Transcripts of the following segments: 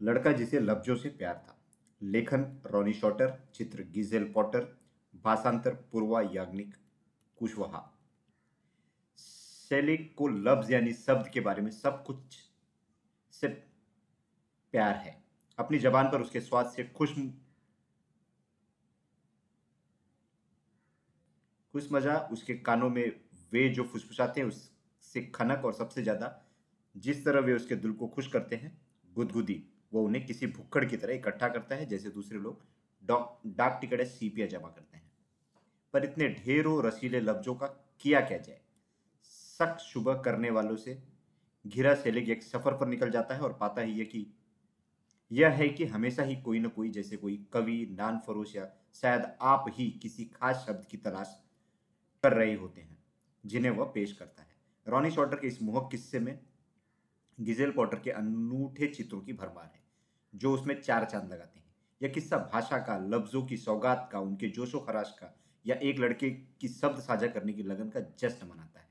लड़का जिसे लफ्जों से प्यार था। लेखन रॉनी शॉटर, चित्र गिजेल पॉटर, भाषांतर पूर्वा याग्निक कुशवाहा। सेलिक को लफ्ज यानी शब्द के बारे में सब कुछ से प्यार है। अपनी जबान पर उसके स्वाद से खुश खुश मज़ा उसके कानों में वे जो फुसफुसाते हैं, उससे खनक और सबसे ज़्यादा जिस तरह वे उसके दिल को खुश करते हैं, गुदगुदी। वो उन्हें किसी भुक्कड़ की तरह इकट्ठा करता है, जैसे दूसरे लोग डाक टिकट या सीपिया जमा करते हैं। पर इतने ढेरों रसीले लफ्जों का किया क्या जाए? सख्त सुबह करने वालों से घिरा सेलिग एक सफ़र पर निकल जाता है और पाता ही है कि यह है कि हमेशा ही कोई ना कोई, जैसे कोई कवि नान फरोश या शायद आप ही किसी खास शब्द की तलाश कर रहे होते हैं, जिन्हें वह पेश करता है। रॉनी शॉटर के इस मोहक किस्से में गिजेल पॉटर के अनूठे चित्रों की भरमार है, जो उसमें चार चाँद लगाते हैं। यह किस्सा भाषा का, लफ्जों की, सौगात का, उनके जोशो खराश का, या एक लड़के की शब्द साझा करने की लगन का जश्न मनाता है।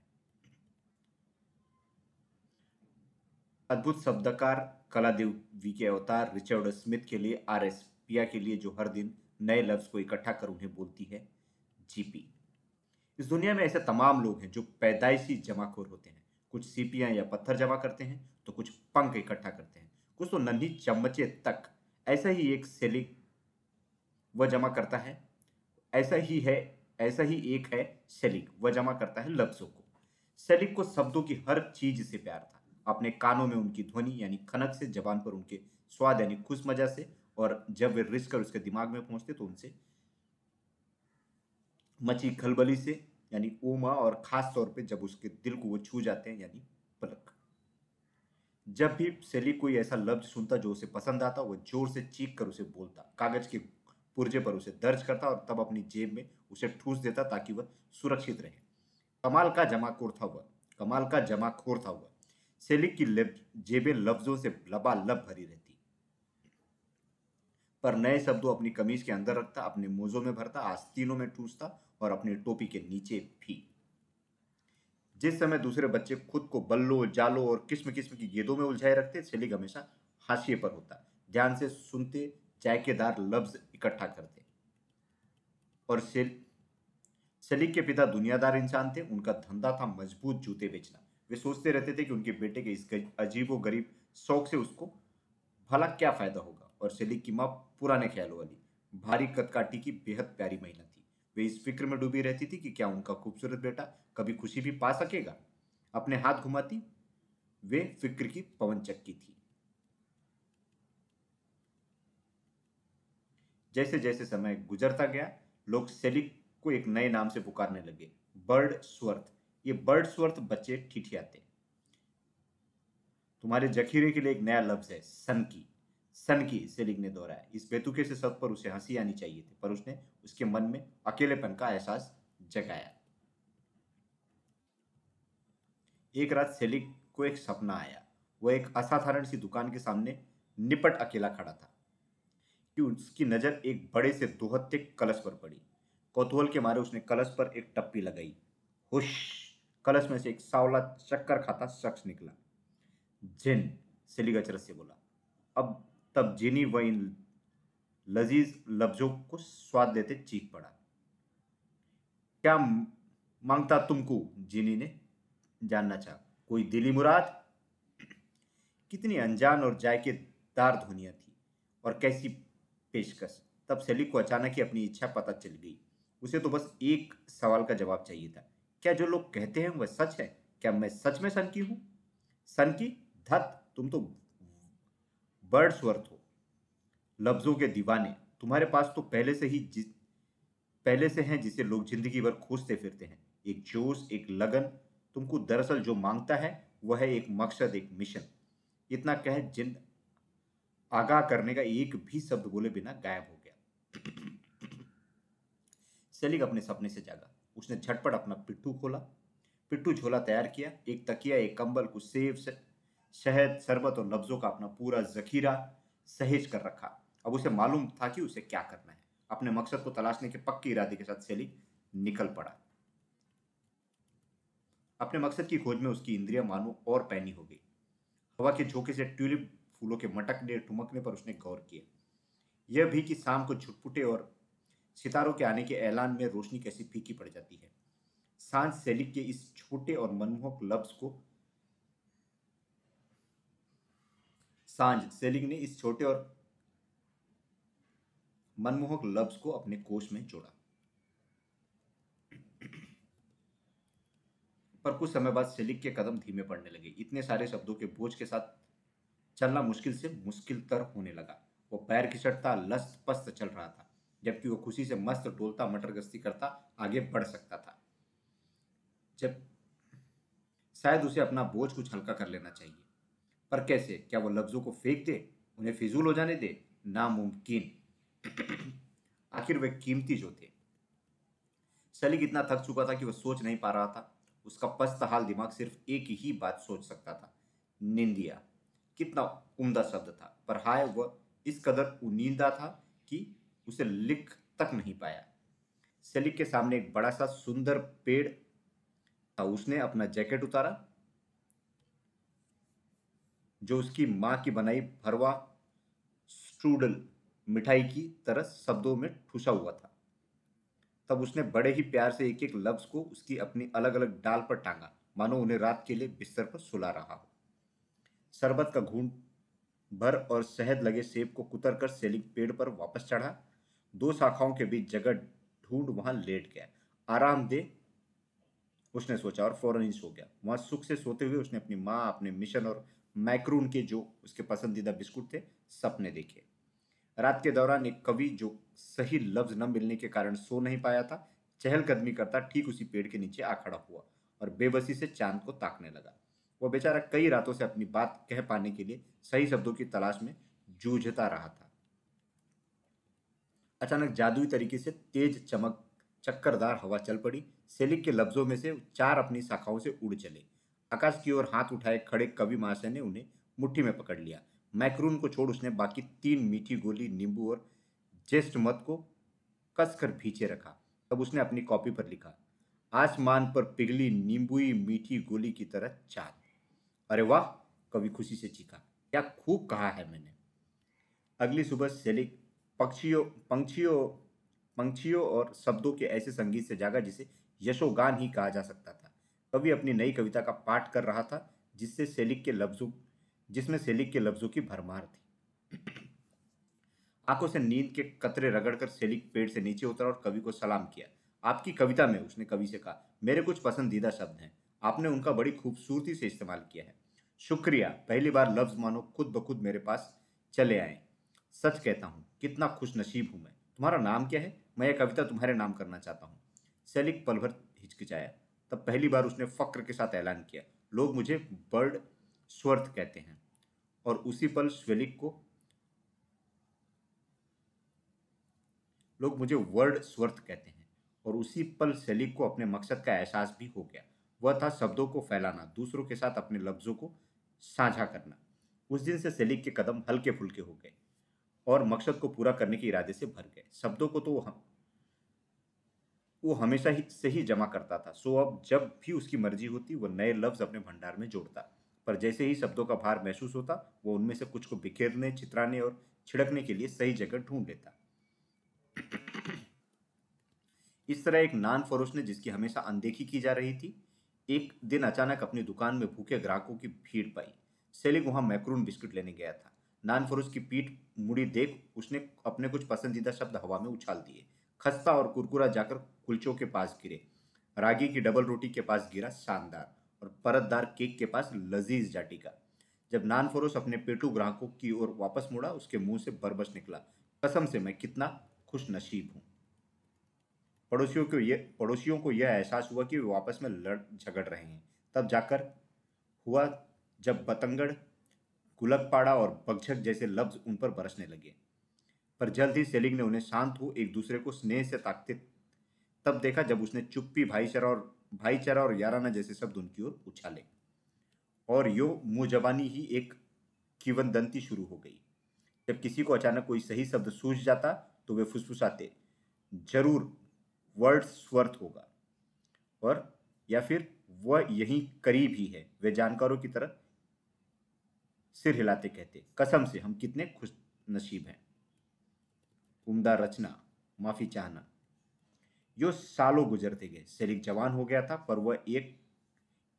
अद्भुत शब्दकार, कलादेवी के अवतार, रिचर्ड स्मिथ के लिए, आर एस पिया के लिए, जो हर दिन नए लफ्ज को इकट्ठा कर उन्हें बोलती है, जीपी। इस दुनिया में ऐसे तमाम लोग हैं, जो पैदाइशी जमाखोर होते हैं। कुछ सीपियाँ या पत्थर जमा करते हैं तो कुछ पंख इकट्ठा करते हैं। कुछ तो नन्ही चम्मचे तक। ऐसा ही एक सेलिक वह जमा करता है। ऐसा ही है, ऐसा ही एक है सेलिक वह जमा करता है लफ्जों को। सेलिक को शब्दों की हर चीज़ से प्यार था। अपने कानों में उनकी ध्वनि, यानी खनक से जबान पर उनके स्वाद, यानी खुश मज़ा से, और जब वे रिस कर उसके दिमाग में पहुँचते तो उनसे मची खलबली से यानी ओमा और खास तौर पे जब उसके दिल को वो छू जाते हैं, यानी पलक। जब भी सेली कोई ऐसा लफ्ज सुनता जो उसे पसंद आता, वो ज़ोर से चीख कर उसे बोलता, कागज़ के पुर्जे पर उसे दर्ज करता और तब अपनी जेब में उसे ठूस देता ताकि वह सुरक्षित रहे। कमाल का जमाखोर था वह, कमाल का जमाखोर था वह। सेलिक की जेबें लफ्जों से लबालब भरी रहती। पर नए शब्दों अपनी कमीज के अंदर रखता, अपने मोजों में भरता, आस्तीनों में ठूसता और अपनी टोपी के नीचे भी। जिस समय दूसरे बच्चे खुद को बल्लो, जालो और किस्म किस्म की गेदों में उलझाए रखते सेलिग हमेशा हाशिए पर होता। ध्यान से सुनते, जायकेदार लफ्ज इकट्ठा करते। और सेल सलीक के पिता दुनियादार इंसान थे, उनका धंधा था मज़बूत जूते बेचना। वे सोचते रहते थे कि उनके बेटे के इस अजीब गरीब शौक से उसको भला क्या फ़ायदा होगा? और सलीक की माँ पुराने ख्यालों वाली, भारी कदकाठी की बेहद प्यारी महिला थी। वे इस फ़िक्र में डूबी रहती थी कि क्या उनका खूबसूरत बेटा कभी खुशी भी पा सकेगा? अपने हाथ घुमाती, वे फ़िक्र की पवन चक्की थी। जैसे जैसे समय गुजरता गया, लोग सेलिक को एक नए नाम से पुकारने लगे। Wordsworth. ये बर्ड स्वर्थ बच्चे ठिठियाते। तुम्हारे जखीरे के लिए एक नया लफ्ज है, सन की। सन की सेलिक ने दोहराया इस बेतुके से सब पर उसे हँसी आनी चाहिए थी, पर उसने उसके मन में अकेलेपन का एहसास जगाया। एक रात सेलिक को एक सपना आया। वह एक असाधारण सी दुकान के सामने निपट अकेला खड़ा था कि उसकी नज़र एक बड़े से दोहत्ते कलश पर पड़ी। कौतूहल के मारे उसने कलश पर एक टप्पी लगाई। हुश! कलश में से एक सावला चक्कर खाता शख्स निकला। जिन, सेलिक अचरज से बोला। अब तब जिनी व इन लजीज लफ्जों को स्वाद देते चीख पड़ा। क्या माँगता तुमको? जिनी ने जानना चाहा। कोई दिली मुराद? कितनी अनजान और जायकेदार ध्वनिया थी और कैसी पेशकश। तब सेलिक को अचानक ही अपनी इच्छा पता चल गई। उसे तो बस एक सवाल का जवाब चाहिए था। क्या जो लोग कहते हैं वह सच है? क्या मैं सच में सन की हूँ? सन धत, तुम तो बर्ड्सवर्थ हो। लफ्जों के दीवाने, तुम्हारे पास तो पहले से ही जिस, पहले से हैं जिसे लोग ज़िंदगी भर खोजते फिरते हैं। एक जोश, एक लगन, तुमको दरअसल जो माँगता है, वह है एक मकसद, एक मिशन। इतना कह जिन, आगाह करने का एक भी शब्द बोले बिना गायब हो गया। सेलिक अपने सपने से जागा। उसने झटपट अपना पिट्टू खोला। पिट्टू झोला तैयार किया। एक तकिया, एक कंबल, कुछ सेब से शहद, शरबत और लफ्जों का अपना पूरा जखीरा सहेज कर रखा। अब उसे मालूम था कि उसे क्या करना है। अपने मकसद को तलाशने के पक्के इरादे के साथ सैली निकल पड़ा। अपने मकसद की खोज में उसकी इंद्रिया मानो और पैनी हो गई। हवा के झोंके से ट्यूलिप फूलों के मटकने, ठुमकने पर उसने गौर किया। यह भी कि शाम को झुटपुटे और सितारों के आने के ऐलान में रोशनी कैसी फीकी पड़ जाती है। साँझ सेलिक के इस छोटे और मनमोहक लफ्ज को साँझ सेलिंग ने इस छोटे और मनमोहक लफ्ज को अपने कोष में जोड़ा। पर कुछ समय बाद सेलिक के कदम धीमे पड़ने लगे। इतने सारे शब्दों के बोझ के साथ चलना मुश्किल से मुश्किल तर होने लगा। वो पैर खिसटता लस्त पस्त चल रहा था, जबकि वो खुशी से मस्त टोलता, मटर गश्ती करता, आगे बढ़ सकता था। जब शायद उसे अपना बोझ कुछ हल्का कर लेना चाहिए। पर कैसे? क्या वो लफ्जों को फेंक दे? उन्हें फिजूल हो जाने दे? नामुमकिन। आखिर वे कीमती जो थे। सलीक इतना थक चुका था कि वह सोच नहीं पा रहा था। उसका पस्त हाल दिमाग सिर्फ़ एक ही बात सोच सकता था। निंदिया। कितना उम्दा शब्द था। पर हाय, वह इस कदर उनींदा था कि उसे लिख तक नहीं पाया। सलीक के सामने एक बड़ा सा सुंदर पेड़ था। उसने अपना जैकेट उतारा जो उसकी माँ की बनाई भरवा स्ट्रूडल मिठाई की तरह शब्दों में ठुसा हुआ था। तब उसने बड़े ही प्यार से एक एक लफ्ज को उसकी अपनी अलग अलग डाल पर टांगा। मानो उन्हें रात के लिए बिस्तर पर सुला रहा हो। शरबत का घूंट भर और शहद लगे सेब को कुतर कर सेलिंग पेड़ पर वापस चढ़ा। दो शाखाओं के बीच जगह ढूंढ वहाँ लेट गया। आराम दे, उसने सोचा और फ़ौरन ही सो गया। वहाँ सुख से सोते हुए उसने अपनी माँ, अपने मिशन और मैक्रून के जो उसके पसंदीदा बिस्कुट थे, सपने देखे। रात के दौरान एक कवि जो सही लफ्ज न मिलने के कारण सो नहीं पाया था, चहलकदमी करता ठीक उसी पेड़ के नीचे आ खड़ा हुआ और बेबसी से चाँद को ताकने लगा। वह बेचारा कई रातों से अपनी बात कह पाने के लिए सही शब्दों की तलाश में जूझता रहा था। अचानक जादुई तरीके से तेज चमक, चक्करदार हवा चल पड़ी सेलिक के लफ्जों में से चार अपनी शाखाओं से उड़ चले। आकाश की ओर हाथ उठाए खड़े कवि महाशय ने उन्हें मुट्ठी में पकड़ लिया। मैक्रून को छोड़ उसने बाकी तीन मीठी गोली, नींबू और जेस्ट मत को कसकर भींचे रखा। तब उसने अपनी कॉपी पर लिखा, आसमान पर पिघली नींबुई मीठी गोली की तरह चाँद अरे वाह! कवि खुशी से चीखा, क्या खूब कहा है मैंने। अगली सुबह सेलिक पक्षियों, पंक्षियों पंक्षियों और शब्दों के ऐसे संगीत से जागा जिसे यशोगान ही कहा जा सकता था। कवि अपनी नई कविता का पाठ कर रहा था, जिससे सेलिक के लफ्जों, जिसमें सेलिक के लफ्जों की भरमार थी। आँखों से नींद के कतरे रगड़कर सेलिक पेड़ से नीचे उतरा और कवि को सलाम किया। आपकी कविता में, उसने कवि से कहा, मेरे कुछ पसंदीदा शब्द हैं। आपने उनका बड़ी खूबसूरती से इस्तेमाल किया है। शुक्रिया, पहली बार लफ्ज मानो, खुद ब खुद मेरे पास चले आए। सच कहता हूँ, कितना खुश नसीब हूँ मैं। तुम्हारा नाम क्या है? मैं यह कविता तुम्हारे नाम करना चाहता हूँ। सेलिक पल भर हिचकिचाया। तब पहली बार उसने फक्र के साथ ऐलान किया। लोग मुझे बर्ड स्वर्थ कहते हैं और उसी पल स्वेलिक को लोग मुझे वर्ड स्वर्थ कहते हैं और उसी पल सेलिक को अपने मकसद का एहसास भी हो गया। वह था शब्दों को फैलाना, दूसरों के साथ अपने लफ्जों को साझा करना। उस दिन से सेलिक के कदम हल्के फुल्के हो गए और मकसद को पूरा करने के इरादे से भर गए। शब्दों को तो वो हमेशा ही, से ही जमा करता था। सो अब जब भी उसकी मर्ज़ी होती वह नए लफ्ज अपने भंडार में जोड़ता। पर जैसे ही शब्दों का भार महसूस होता, वो उनमें से कुछ को बिखेरने, चित्राने और छिड़कने के लिए सही जगह ढूंढ लेता। इस तरह एक नान फरोश ने जिसकी हमेशा अनदेखी की जा रही थी, एक दिन अचानक अपनी दुकान में भूखे ग्राहकों की भीड़ पाई। सेलिंग वहाँ मैक्रून बिस्कुट लेने गया था। नान फरोश की पीठ मुड़ी देख उसने अपने कुछ पसंदीदा शब्द हवा में उछाल दिए। खस्ता और कुरकुरा जाकर कुलचों के पास गिरे। रागी की डबल रोटी के पास गिरा शानदार और परतदार केक के पास लजीज जाटी का जब नान अपने पेटू ग्राहकों की ओर वापस मुड़ा, उसके मुँह से बरबस निकला, कसम से मैं कितना खुश नसीब हूँ। पड़ोसियों को यह पड़ोसियों को यह एहसास हुआ कि वे वापस में लड़ झगड़ रहे हैं। तब जाकर हुआ जब बतंगड़, गुलकपाड़ा और बगझक जैसे लफ्ज उन पर बरसने लगे। पर जल्द ही सेलिंग ने उन्हें शांत हो एक दूसरे को स्नेह से ताकते तब देखा जब उसने चुप्पी भाईचारा और भाईचारा और याराना जैसे शब्द उनकी ओर उछाले। और यो मुँह जबानी ही एक किवनदंती शुरू हो गई। जब किसी को अचानक कोई सही शब्द सूझ जाता तो वे फुसफुसाते, ज़रूर वर्ड स्वर्थ होगा। और, या फिर, वह यही करीब ही है। वे जानकारों की तरह सिर हिलाते कहते, कसम से, हम कितने खुश नसीब हैं। उम्दा रचना, माफ़ी चाहना। जो सालों गुजरते गए। सेलिक जवान हो गया था, पर वह एक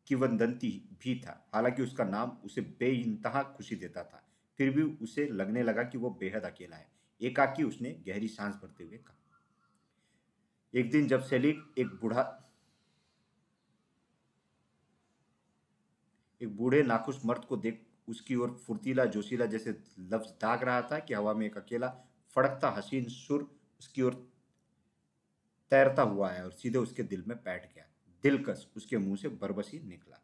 किवंदंती भी था। हालाँकि उसका नाम उसे बेइंतहा खुशी देता था। फिर भी उसे लगने लगा कि वह बेहद अकेला है। एकाकी उसने गहरी सांस भरते हुए कहा। एक दिन जब सेलिक एक बूढ़ा, एक बूढ़े नाखुश मर्द को देख उसकी ओर फुर्तीला जोशीला जैसे लफ्ज दाग रहा था कि हवा में एक अकेला फड़कता हसीन सुर उसकी ओर तैरता हुआ है और सीधे उसके दिल में बैठ गया। दिलकश उसके मुँह से बरबसी निकला।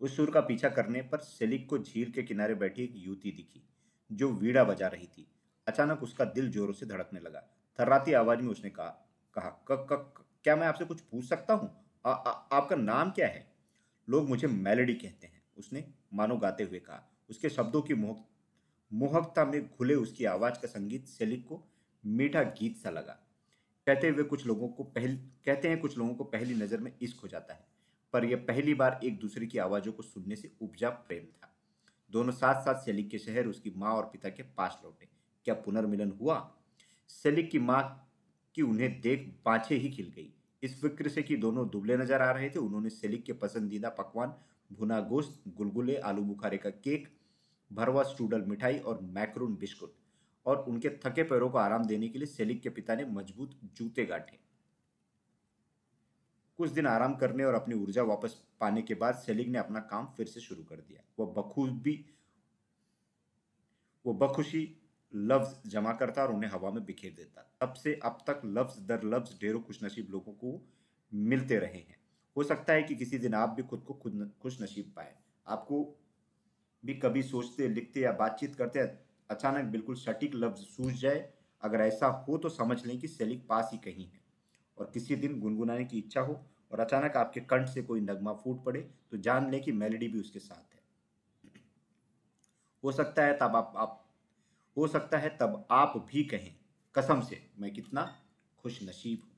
उस सुर का पीछा करने पर सेलिक को झील के किनारे बैठी एक युवती दिखी जो वीड़ा बजा रही थी। अचानक उसका दिल जोरों से धड़कने लगा। थर्राती आवाज़ में उसने कहा कहा क, क, क, क्या मैं आपसे कुछ पूछ सकता हूँ? आपका नाम क्या है? लोग मुझे मेलेडी कहते हैं उसने मानो गाते हुए कहा। उसके शब्दों की मोहक मोहकता में घुले उसकी आवाज़ का संगीत सेलिक को मीठा गीत सा लगा। कहते हुए कुछ लोगों को पहल, कहते हैं कुछ लोगों को पहली नज़र में इश्क हो जाता है, पर यह पहली बार एक दूसरे की आवाज़ों को सुनने से उपजा प्रेम था। दोनों साथ साथ सेलिक के शहर उसकी माँ और पिता के पास लौटे। क्या पुनर्मिलन हुआ? सेलिक की माँ की उन्हें देख बाछे ही खिल गई। इस फ़िक्र से कि दोनों दुबले नज़र आ रहे थे, उन्होंने सेलिक के पसंदीदा पकवान भुना गोश्त, गुलगुले, आलू बुखारे का केक भरवा स्टूडल मिठाई और मैक्रून बिस्कुट और उनके थके पैरों को आराम देने के लिए सेलिक के पिता ने मज़बूत जूते गांठे। कुछ दिन आराम करने और अपनी ऊर्जा वापस पाने के बाद सेलिक ने अपना काम फिर से शुरू कर दिया। वह बखूबी, वो बखुशी लफ्ज जमा करता और उन्हें हवा में बिखेर देता। तब से अब तक लफ्ज दर लफ्ज ढेरों खुशनसीब लोगों को मिलते रहे हैं। हो सकता है कि किसी दिन आप भी खुद को खुद खुश नसीब पाए। आपको भी कभी सोचते लिखते या बातचीत करते अचानक बिल्कुल सटीक लफ्ज सूझ जाए। अगर ऐसा हो तो समझ लें कि सेलिक पास ही कहीं है। और किसी दिन गुनगुनाने की इच्छा हो और अचानक आपके कंठ से कोई नगमा फूट पड़े तो जान लें कि मेलेडी भी उसके साथ है। हो सकता है तब आप, आप हो सकता है तब आप भी कहें कसम से मैं कितना खुश नसीब हूँ।